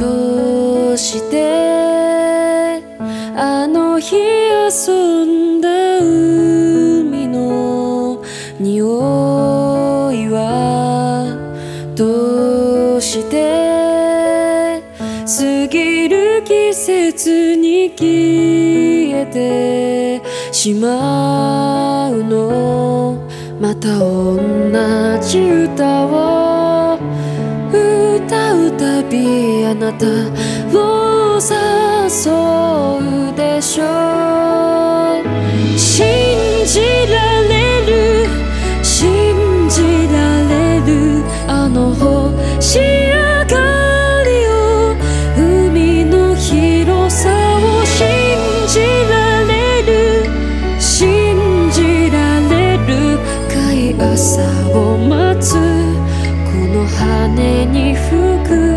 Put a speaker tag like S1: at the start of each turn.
S1: どうしてあの日遊んだ海の匂いはどうして過ぎる季節に消えてしまうの。また同じ歌をあなたを誘うでしょう信じられる信じられるあの星明かりを海の広さを信じられる信じられる深い朝を待つこの羽に吹く